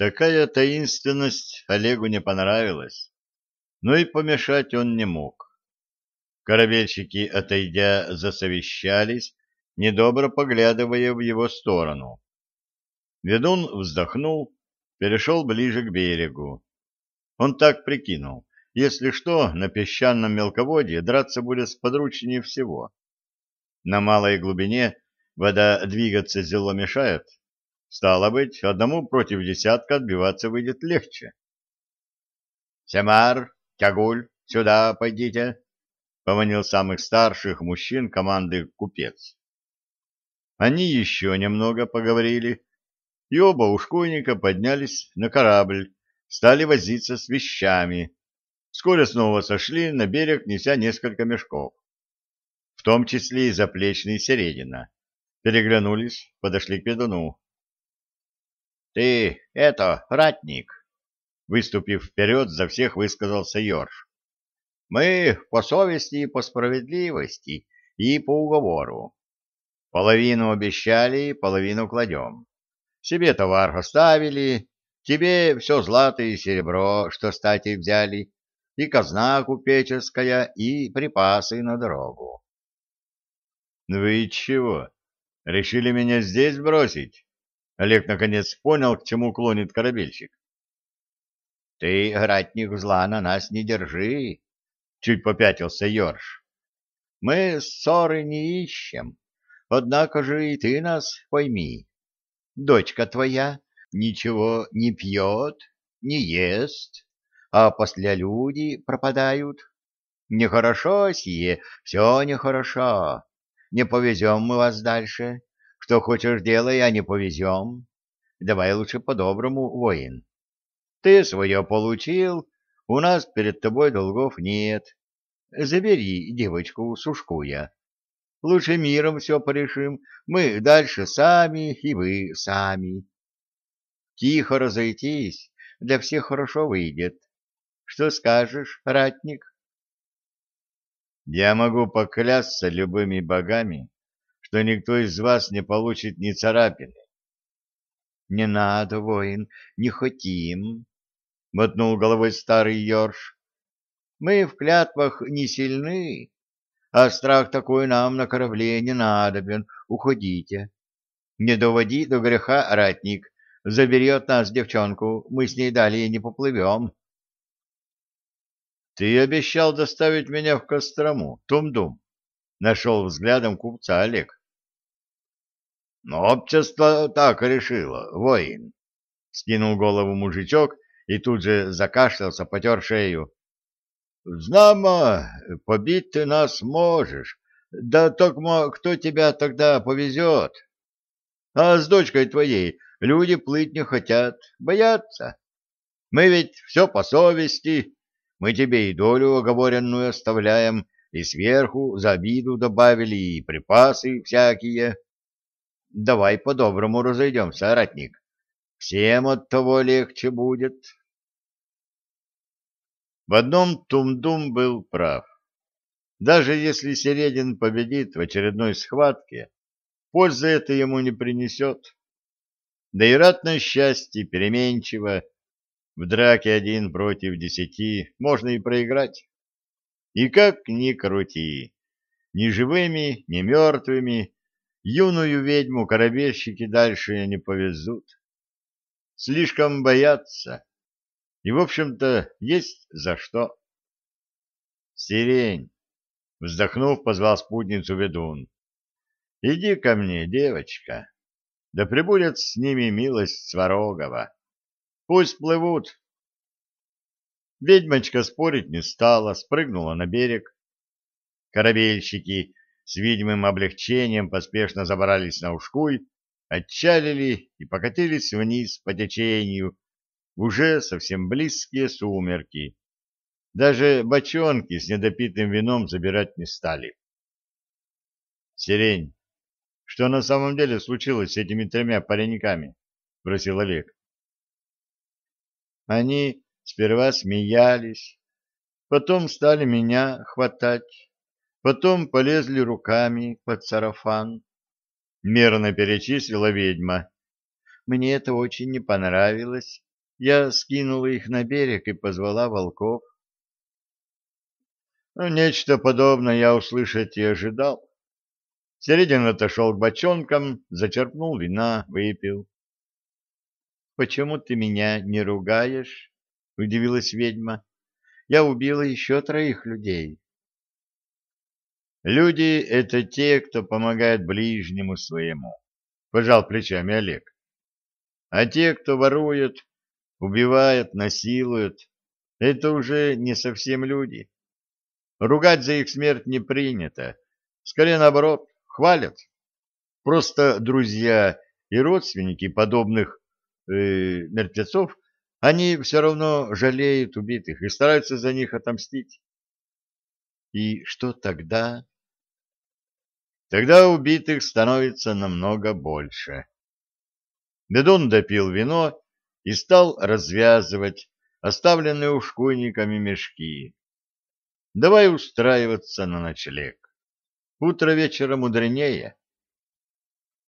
Такая таинственность Олегу не понравилась, но и помешать он не мог. Корабельщики, отойдя, засовещались, недобро поглядывая в его сторону. Ведун вздохнул, перешел ближе к берегу. Он так прикинул, если что, на песчаном мелководье драться будет сподручнее всего. На малой глубине вода двигаться зело мешает, стало быть, одному против десятка отбиваться выйдет легче. «Семар, Тягуль, сюда пойдите!» — поманил самых старших мужчин команды купец. Они еще немного поговорили, и оба ушкуйника поднялись на корабль, стали возиться с вещами. Вскоре снова сошли на берег, неся несколько мешков, в том числе и заплечный середина. Переглянулись, подошли к ведуну. — Ты это, ратник! — выступив вперед, за всех высказался Йорш. — Мы по совести и по справедливости и по уговору. Половину обещали, половину кладем. Себе товар оставили, тебе все злато и серебро, что стати взяли, и казна купеческая, и припасы на дорогу. — Вы чего, решили меня здесь бросить? Олег наконец понял, к чему клонит корабельщик. — Ты, гратник, зла на нас не держи, — чуть попятился Йорш. — Мы ссоры не ищем, однако же и ты нас пойми дочка твоя ничего не пьет, не ест, а после люди пропадают. Нехорошо сие, все нехорошо. Не повезем мы вас дальше. Что хочешь делай, а не повезем. Давай лучше по-доброму, воин. Ты свое получил, у нас перед тобой долгов нет. Забери девочку Сушкуя. Лучше миром все порешим. Мы дальше сами, и вы сами. Тихо разойтись, для всех хорошо выйдет. Что скажешь, ратник? Я могу поклясться любыми богами, что никто из вас не получит ни царапины. Не надо, воин, не хотим, — мотнул головой старый Йорш. Мы в клятвах не сильны, а страх такой нам на корабле не надобен. Уходите. Не доводи до греха, ратник. Заберет нас девчонку, мы с ней далее не поплывем. Ты обещал доставить меня в Кострому, Тум-Дум. Нашел взглядом купца Олег. Но общество так решило, воин. Скинул голову мужичок и тут же закашлялся, потер шею. Знамо, побить ты нас можешь, да только кто тебя тогда повезет? А с дочкой твоей люди плыть не хотят, боятся. Мы ведь все по совести, мы тебе и долю оговоренную оставляем, и сверху за обиду добавили, и припасы всякие. Давай по-доброму разойдемся, соратник. Всем от того легче будет. В одном Тумдум был прав. Даже если Середин победит в очередной схватке, пользы это ему не принесет. Да и ратное счастье переменчиво, в драке один против десяти можно и проиграть. И как ни крути, ни живыми, ни мертвыми, юную ведьму корабельщики дальше не повезут. Слишком боятся и, в общем-то, есть за что. Сирень, вздохнув, позвал спутницу ведун. Иди ко мне, девочка, да прибудет с ними милость Сварогова. Пусть плывут. Ведьмочка спорить не стала, спрыгнула на берег. Корабельщики с видимым облегчением поспешно забрались на ушкуй, отчалили и покатились вниз по течению, уже совсем близкие сумерки. Даже бочонки с недопитым вином забирать не стали. «Сирень, что на самом деле случилось с этими тремя пареньками?» — спросил Олег. Они сперва смеялись, потом стали меня хватать, потом полезли руками под сарафан. Мерно перечислила ведьма. Мне это очень не понравилось, я скинула их на берег и позвала волков. Ну, нечто подобное я услышать и ожидал. Середин отошел к бочонкам, зачерпнул вина, выпил. — Почему ты меня не ругаешь? — удивилась ведьма. — Я убила еще троих людей. Люди — это те, кто помогает ближнему своему, — пожал плечами Олег. А те, кто ворует, убивает, насилует, это уже не совсем люди. Ругать за их смерть не принято. Скорее наоборот, хвалят. Просто друзья и родственники подобных э, мертвецов, они все равно жалеют убитых и стараются за них отомстить. И что тогда? Тогда убитых становится намного больше. Бедун допил вино и стал развязывать оставленные ушкуйниками мешки. Давай устраиваться на ночлег. Утро вечера мудренее.